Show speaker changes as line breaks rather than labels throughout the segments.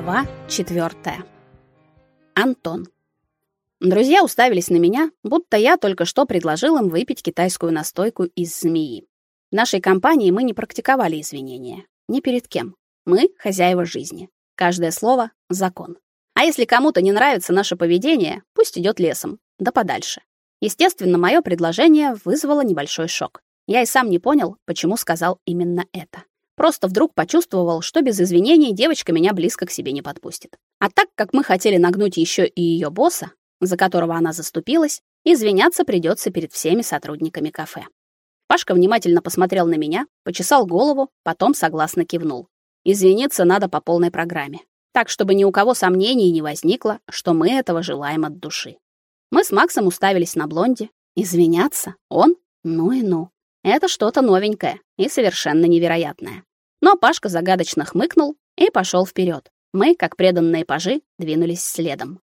Глава четвертая. Антон. Друзья уставились на меня, будто я только что предложил им выпить китайскую настойку из змеи. В нашей компании мы не практиковали извинения. Ни перед кем. Мы — хозяева жизни. Каждое слово — закон. А если кому-то не нравится наше поведение, пусть идет лесом, да подальше. Естественно, мое предложение вызвало небольшой шок. Я и сам не понял, почему сказал именно это. Просто вдруг почувствовал, что без извинений девочка меня близко к себе не подпустит. А так как мы хотели нагнуть еще и ее босса, за которого она заступилась, извиняться придется перед всеми сотрудниками кафе. Пашка внимательно посмотрел на меня, почесал голову, потом согласно кивнул. Извиниться надо по полной программе, так чтобы ни у кого сомнений не возникло, что мы этого желаем от души. Мы с Максом уставились на блонде. Извиняться? Он? Ну и ну. Это что-то новенькое и совершенно невероятное. Но Пашка загадочно хмыкнул и пошел вперед. Мы, как преданные пажи, двинулись следом.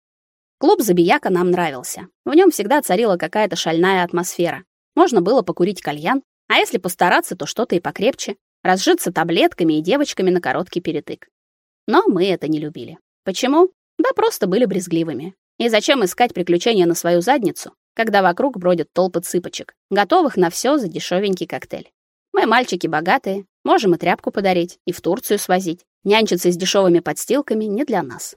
Клуб Забияка нам нравился. В нем всегда царила какая-то шальная атмосфера. Можно было покурить кальян, а если постараться, то что-то и покрепче, разжиться таблетками и девочками на короткий перетык. Но мы это не любили. Почему? Да просто были брезгливыми. И зачем искать приключения на свою задницу, когда вокруг бродят толпы цыпочек, готовых на все за дешевенький коктейль? Мы мальчики богатые, можем и тряпку подарить, и в Турцию свозить. Нянчиться с дешевыми подстилками не для нас.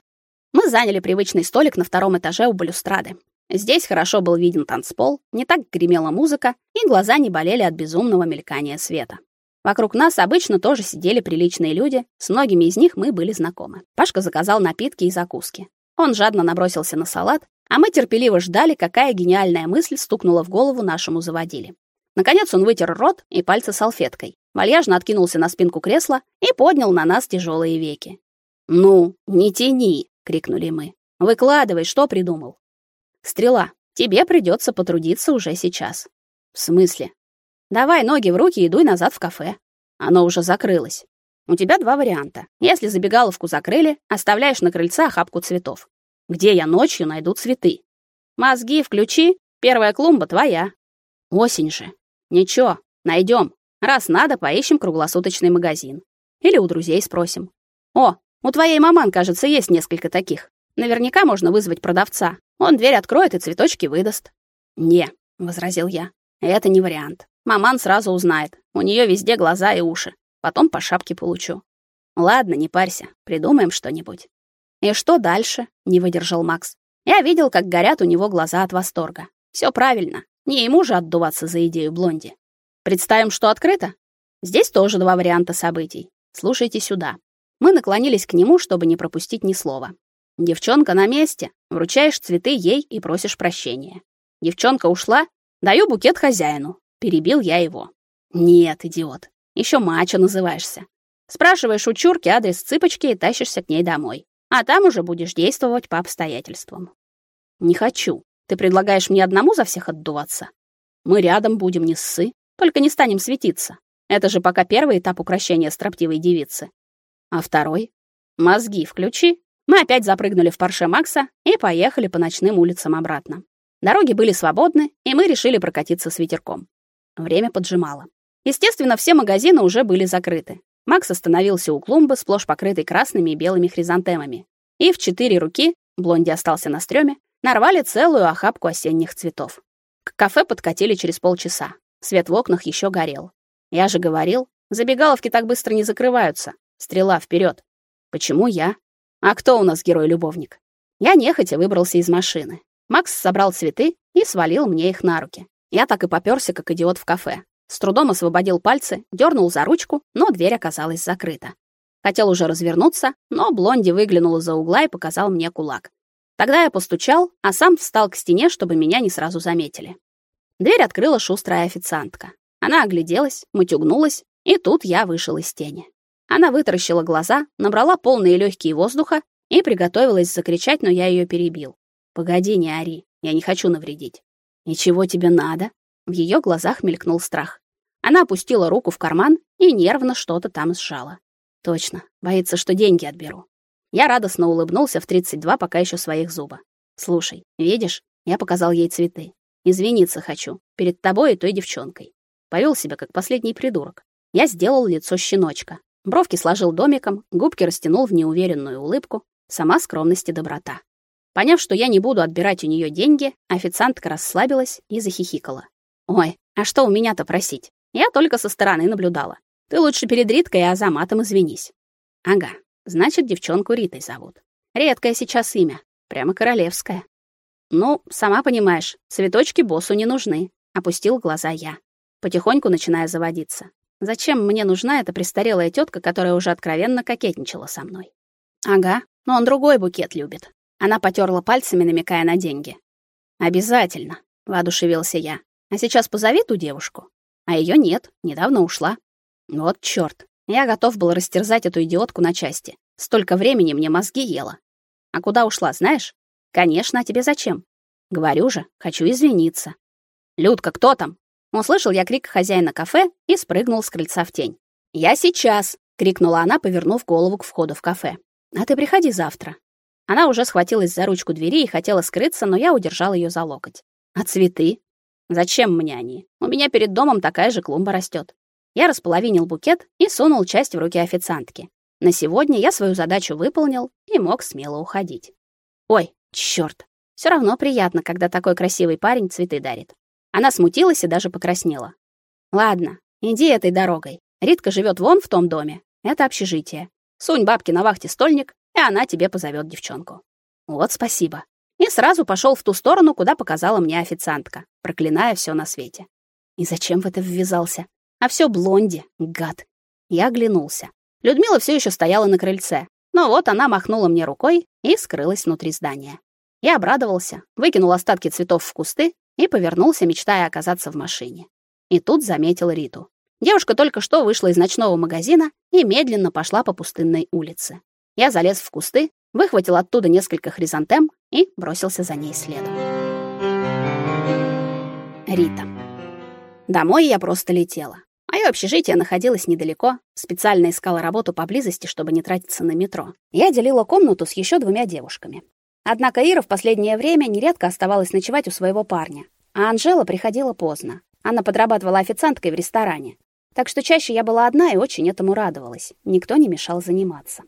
Мы заняли привычный столик на втором этаже у балюстрады. Здесь хорошо был виден танцпол, не так гремела музыка, и глаза не болели от безумного мелькания света. Вокруг нас обычно тоже сидели приличные люди, с многими из них мы были знакомы. Пашка заказал напитки и закуски. Он жадно набросился на салат, а мы терпеливо ждали, какая гениальная мысль стукнула в голову нашему заводиле. Наконец он вытер рот и пальцы салфеткой, вальяжно откинулся на спинку кресла и поднял на нас тяжелые веки. «Ну, не тяни!» — крикнули мы. «Выкладывай, что придумал?» «Стрела, тебе придется потрудиться уже сейчас». «В смысле?» «Давай ноги в руки и дуй назад в кафе. Оно уже закрылось. У тебя два варианта. Если забегаловку закрыли, оставляешь на крыльце охапку цветов. Где я ночью найду цветы? Мозги включи, первая клумба твоя. Осень же. Ничего, найдем. Раз надо, поищем круглосуточный магазин. Или у друзей спросим. О, у твоей маман, кажется, есть несколько таких. Наверняка можно вызвать продавца. Он дверь откроет и цветочки выдаст. Не, возразил я. Это не вариант. Маман сразу узнает. У нее везде глаза и уши. Потом по шапке получу. Ладно, не парься, придумаем что-нибудь. И что дальше? Не выдержал Макс. Я видел, как горят у него глаза от восторга. Все правильно. Не ему же отдуваться за идею блонди. Представим, что открыто? Здесь тоже два варианта событий. Слушайте сюда. Мы наклонились к нему, чтобы не пропустить ни слова. Девчонка на месте. Вручаешь цветы ей и просишь прощения. Девчонка ушла. Даю букет хозяину. Перебил я его. Нет, идиот. Еще мачо называешься. Спрашиваешь у чурки адрес цыпочки и тащишься к ней домой. А там уже будешь действовать по обстоятельствам. Не хочу. Ты предлагаешь мне одному за всех отдуваться? Мы рядом будем, не ссы. Только не станем светиться. Это же пока первый этап укрощения строптивой девицы. А второй? Мозги включи. Мы опять запрыгнули в Порше Макса и поехали по ночным улицам обратно. Дороги были свободны, и мы решили прокатиться с ветерком. Время поджимало. Естественно, все магазины уже были закрыты. Макс остановился у клумбы, сплошь покрытой красными и белыми хризантемами. И в четыре руки, Блонди остался на стреме, нарвали целую охапку осенних цветов. К кафе подкатили через полчаса. Свет в окнах еще горел. Я же говорил, забегаловки так быстро не закрываются. Стрела вперед. Почему я? А кто у нас герой-любовник? Я нехотя выбрался из машины. Макс собрал цветы и свалил мне их на руки. Я так и попёрся, как идиот в кафе. С трудом освободил пальцы, дернул за ручку, но дверь оказалась закрыта. Хотел уже развернуться, но Блонди выглянул из-за угла и показал мне кулак. Тогда я постучал, а сам встал к стене, чтобы меня не сразу заметили. Дверь открыла шустрая официантка. Она огляделась, мутюгнулась, и тут я вышел из тени. Она вытаращила глаза, набрала полные легкие воздуха и приготовилась закричать, но я ее перебил. «Погоди, не ори, я не хочу навредить». «Ничего тебе надо?» В ее глазах мелькнул страх. Она опустила руку в карман и нервно что-то там сжала. Точно, боится, что деньги отберу. Я радостно улыбнулся в 32 пока еще своих зуба. Слушай, видишь? Я показал ей цветы. Извиниться хочу перед тобой и той девчонкой. Повел себя как последний придурок. Я сделал лицо щеночка. Бровки сложил домиком, губки растянул в неуверенную улыбку, сама скромность и доброта. Поняв, что я не буду отбирать у нее деньги, официантка расслабилась и захихикала. Ой, а что у меня-то просить? Я только со стороны наблюдала. Ты лучше перед Риткой и Азаматом извинись. Ага, значит, девчонку Ритой зовут. Редкое сейчас имя, прямо королевское. Ну, сама понимаешь, цветочки боссу не нужны, опустил глаза я, потихоньку начиная заводиться. Зачем мне нужна эта престарелая тетка, которая уже откровенно кокетничала со мной? Ага, но он другой букет любит. Она потёрла пальцами, намекая на деньги. Обязательно, воодушевился я. А сейчас позови ту девушку. А её нет, недавно ушла. Вот чёрт. Я готов был растерзать эту идиотку на части. Столько времени мне мозги ела. А куда ушла, знаешь? Конечно, а тебе зачем? Говорю же, хочу извиниться. Людка, кто там? Услышал я крик хозяина кафе и спрыгнул с крыльца в тень. Я сейчас, крикнула она, повернув голову к входу в кафе. А ты приходи завтра. Она уже схватилась за ручку двери и хотела скрыться, но я удержал ее за локоть. А цветы? Зачем мне они? У меня перед домом такая же клумба растет. Я располовинил букет и сунул часть в руки официантки. На сегодня я свою задачу выполнил и мог смело уходить. Ой, чёрт. Всё равно приятно, когда такой красивый парень цветы дарит. Она смутилась и даже покраснела. Ладно, иди этой дорогой. Ритка живёт вон в том доме. Это общежитие. Сунь бабки на вахте стольник, и она тебе позовёт девчонку. Вот спасибо. И сразу пошёл в ту сторону, куда показала мне официантка, проклиная всё на свете. И зачем в это ввязался? А все блонди, гад. Я оглянулся. Людмила все еще стояла на крыльце. Но вот она махнула мне рукой и скрылась внутри здания. Я обрадовался, выкинул остатки цветов в кусты и повернулся, мечтая оказаться в машине. И тут заметил Риту. Девушка только что вышла из ночного магазина и медленно пошла по пустынной улице. Я залез в кусты, выхватил оттуда несколько хризантем и бросился за ней следом. Рита. Домой я просто летела. Моё общежитие находилось недалеко, специально искала работу поблизости, чтобы не тратиться на метро. Я делила комнату с ещё двумя девушками. Однако Ира в последнее время нередко оставалась ночевать у своего парня, а Анжела приходила поздно. Она подрабатывала официанткой в ресторане. Так что чаще я была одна и очень этому радовалась. Никто не мешал заниматься.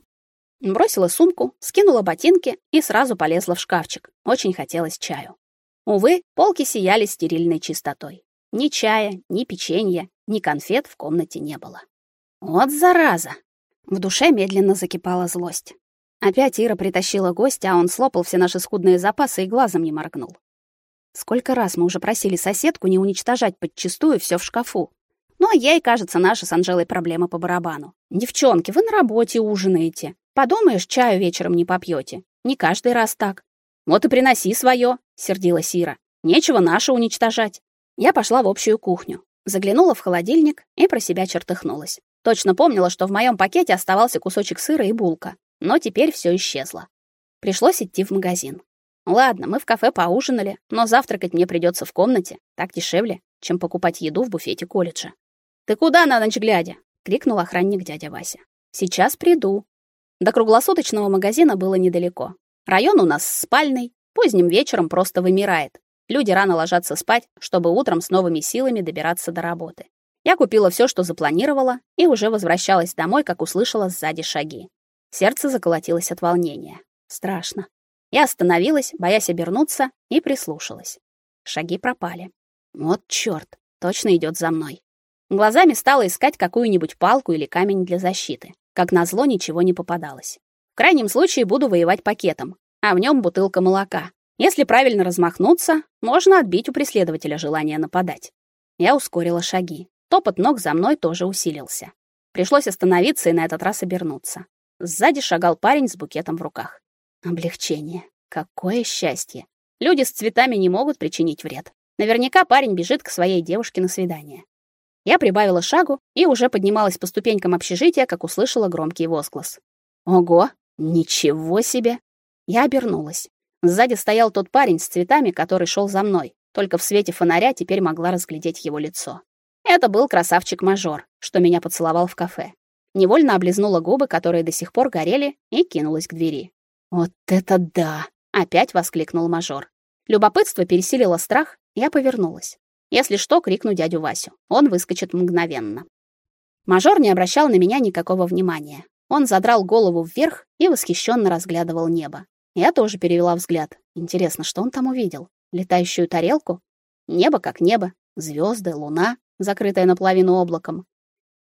Бросила сумку, скинула ботинки и сразу полезла в шкафчик. Очень хотелось чаю. Увы, полки сияли стерильной чистотой. Ни чая, ни печенья, ни конфет в комнате не было. Вот зараза. В душе медленно закипала злость. Опять Ира притащила гостя, а он слопал все наши скудные запасы и глазом не моргнул. Сколько раз мы уже просили соседку не уничтожать подчистую все в шкафу. Ну, а ей, кажется, наша с Анжелой проблема по барабану. Девчонки, вы на работе ужинаете. Подумаешь, чаю вечером не попьете. Не каждый раз так. Вот и приноси свое, сердилась Ира. Нечего наше уничтожать. Я пошла в общую кухню, заглянула в холодильник и про себя чертыхнулась. Точно помнила, что в моем пакете оставался кусочек сыра и булка, но теперь все исчезло. Пришлось идти в магазин. Ладно, мы в кафе поужинали, но завтракать мне придется в комнате, так дешевле, чем покупать еду в буфете колледжа. Ты куда на ночь глядя? крикнул охранник дядя Вася. Сейчас приду. До круглосуточного магазина было недалеко. Район у нас спальный, поздним вечером просто вымирает. Люди рано ложатся спать, чтобы утром с новыми силами добираться до работы. Я купила все, что запланировала, и уже возвращалась домой, как услышала сзади шаги. Сердце заколотилось от волнения. Страшно. Я остановилась, боясь обернуться, и прислушалась. Шаги пропали. Вот чёрт, точно идёт за мной. Глазами стала искать какую-нибудь палку или камень для защиты. Как назло, ничего не попадалось. В крайнем случае буду воевать пакетом, а в нём бутылка молока. Если правильно размахнуться, можно отбить у преследователя желание нападать. Я ускорила шаги. Топот ног за мной тоже усилился. Пришлось остановиться и на этот раз обернуться. Сзади шагал парень с букетом в руках. Облегчение. Какое счастье. Люди с цветами не могут причинить вред. Наверняка парень бежит к своей девушке на свидание. Я прибавила шагу и уже поднималась по ступенькам общежития, как услышала громкий возглас. Ого, ничего себе. Я обернулась. Сзади стоял тот парень с цветами, который шел за мной. Только в свете фонаря теперь могла разглядеть его лицо. Это был красавчик-мажор, что меня поцеловал в кафе. Невольно облизнула губы, которые до сих пор горели, и кинулась к двери. «Вот это да!» — опять воскликнул мажор. Любопытство пересилило страх, я повернулась. Если что, крикну дядю Васю. Он выскочит мгновенно. Мажор не обращал на меня никакого внимания. Он задрал голову вверх и восхищенно разглядывал небо. Я тоже перевела взгляд. Интересно, что он там увидел? Летающую тарелку? Небо как небо, звезды, луна, закрытая наполовину облаком.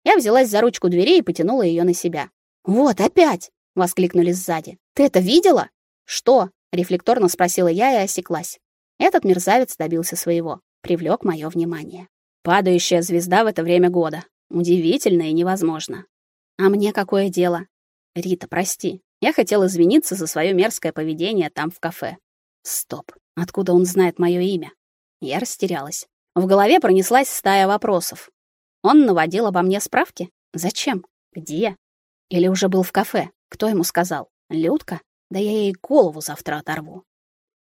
Я взялась за ручку двери и потянула ее на себя. "Вот опять!" воскликнули сзади. "Ты это видела?" "Что?" рефлекторно спросила я и осеклась. Этот мерзавец добился своего, привлек мое внимание. Падающая звезда в это время года. Удивительно и невозможно. А мне какое дело? Рита, прости. Я хотел извиниться за свое мерзкое поведение там в кафе. Стоп. Откуда он знает мое имя? Я растерялась. В голове пронеслась стая вопросов. Он наводил обо мне справки? Зачем? Где? Или уже был в кафе? Кто ему сказал? Людка? Да я ей голову завтра оторву.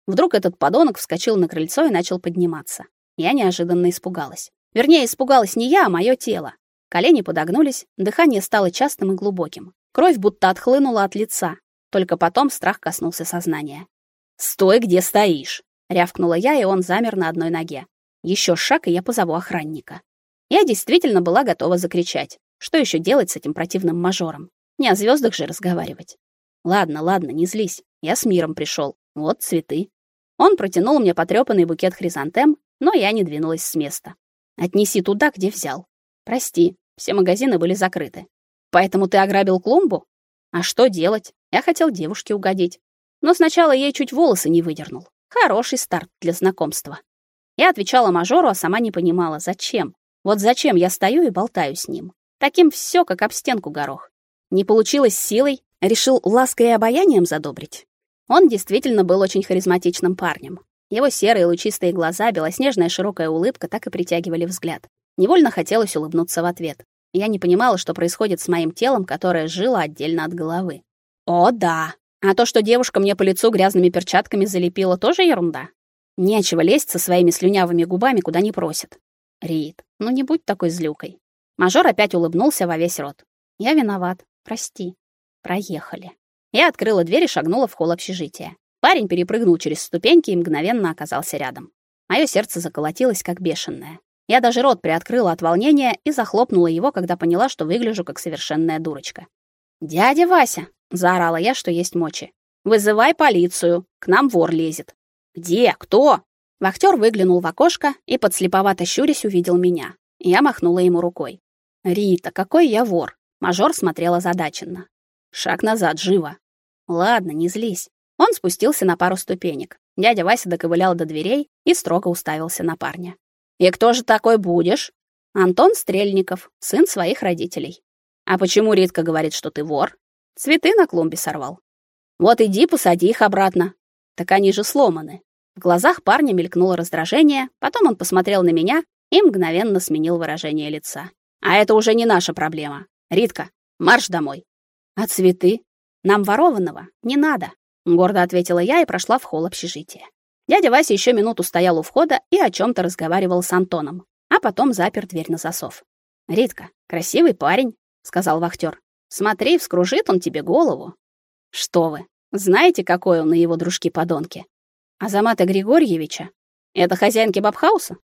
Вдруг этот подонок вскочил на крыльцо и начал подниматься. Я неожиданно испугалась. Вернее, испугалась не я, а мое тело. Колени подогнулись, дыхание стало частым и глубоким. Кровь будто отхлынула от лица. Только потом страх коснулся сознания. "Стой, где стоишь", рявкнула я, и он замер на одной ноге. Еще шаг, и я позову охранника. Я действительно была готова закричать. Что еще делать с этим противным мажором? Не о звездах же разговаривать. Ладно, ладно, не злись. Я с миром пришел. Вот цветы. Он протянул мне потрёпанный букет хризантем, но я не двинулась с места. Отнеси туда, где взял. Прости, все магазины были закрыты. Поэтому ты ограбил клумбу? А что делать? Я хотел девушке угодить. Но сначала ей чуть волосы не выдернул. Хороший старт для знакомства. Я отвечала мажору, а сама не понимала, зачем. Вот зачем я стою и болтаю с ним? Таким все, как об стенку горох. Не получилось силой, решил лаской и обаянием задобрить. Он действительно был очень харизматичным парнем. Его серые лучистые глаза, белоснежная широкая улыбка так и притягивали взгляд. Невольно хотелось улыбнуться в ответ. Я не понимала, что происходит с моим телом, которое жило отдельно от головы. О, да. А то, что девушка мне по лицу грязными перчатками залепила, тоже ерунда. Нечего лезть со своими слюнявыми губами куда не просит. Рид, ну не будь такой злюкой. Мажор опять улыбнулся во весь рот. Я виноват. Прости. Проехали. Я открыла дверь и шагнула в холл общежития. Парень перепрыгнул через ступеньки и мгновенно оказался рядом. Моё сердце заколотилось как бешеное. Я даже рот приоткрыла от волнения и захлопнула его, когда поняла, что выгляжу как совершенная дурочка. "Дядя Вася", заорала я, что есть мочи. "Вызывай полицию, к нам вор лезет". "Где? Кто?" Вахтер выглянул в окошко и подслеповато щурясь увидел меня. Я махнула ему рукой. «Рита, какой я вор!» Мажор смотрел озадаченно. «Шаг назад, живо!» «Ладно, не злись». Он спустился на пару ступенек. Дядя Вася доковылял до дверей и строго уставился на парня. «И кто же такой будешь?» «Антон Стрельников, сын своих родителей». «А почему Ритка говорит, что ты вор?» «Цветы на клумбе сорвал». «Вот иди, посади их обратно». «Так они же сломаны». В глазах парня мелькнуло раздражение, потом он посмотрел на меня и мгновенно сменил выражение лица. А это уже не наша проблема. Ритка, марш домой. А цветы? Нам ворованного не надо, гордо ответила я и прошла в холл общежития. Дядя Вася еще минуту стоял у входа и о чем то разговаривал с Антоном, а потом запер дверь на засов. Ритка, красивый парень, сказал вахтер. Смотри, вскружит он тебе голову. Что вы? Знаете, какой он на его дружки-подонки? Азамата Григорьевича? Это хозяин кебабхауса?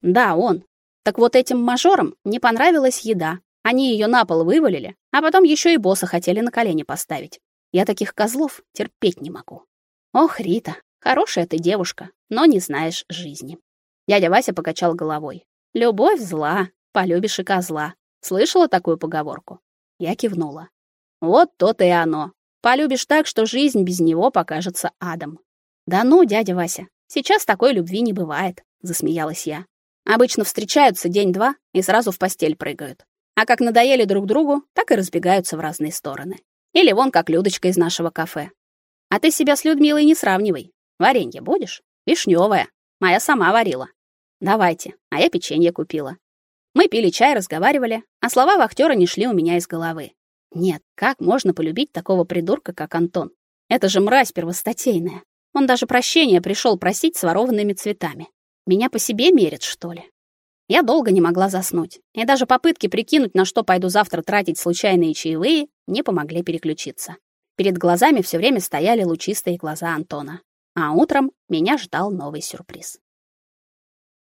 Да, он. Так вот этим мажорам не понравилась еда. Они ее на пол вывалили, а потом еще и босса хотели на колени поставить. Я таких козлов терпеть не могу. Ох, Рита, хорошая ты девушка, но не знаешь жизни. Дядя Вася покачал головой. Любовь зла, полюбишь и козла. Слышала такую поговорку? Я кивнула. Вот то-то и оно. Полюбишь так, что жизнь без него покажется адом. Да ну, дядя Вася, сейчас такой любви не бывает, засмеялась я. Обычно встречаются день-два и сразу в постель прыгают. А как надоели друг другу, так и разбегаются в разные стороны. Или вон как Людочка из нашего кафе. А ты себя с Людмилой не сравнивай. Варенье будешь? Вишневое. Моя сама варила. Давайте, а я печенье купила. Мы пили чай, разговаривали, а слова вахтера не шли у меня из головы. Нет, как можно полюбить такого придурка, как Антон? Это же мразь первостатейная. Он даже прощения пришел просить с ворованными цветами. Меня по себе мерит, что ли? Я долго не могла заснуть, и даже попытки прикинуть, на что пойду завтра тратить случайные чаевые, не помогли переключиться. Перед глазами все время стояли лучистые глаза Антона. А утром меня ждал новый сюрприз.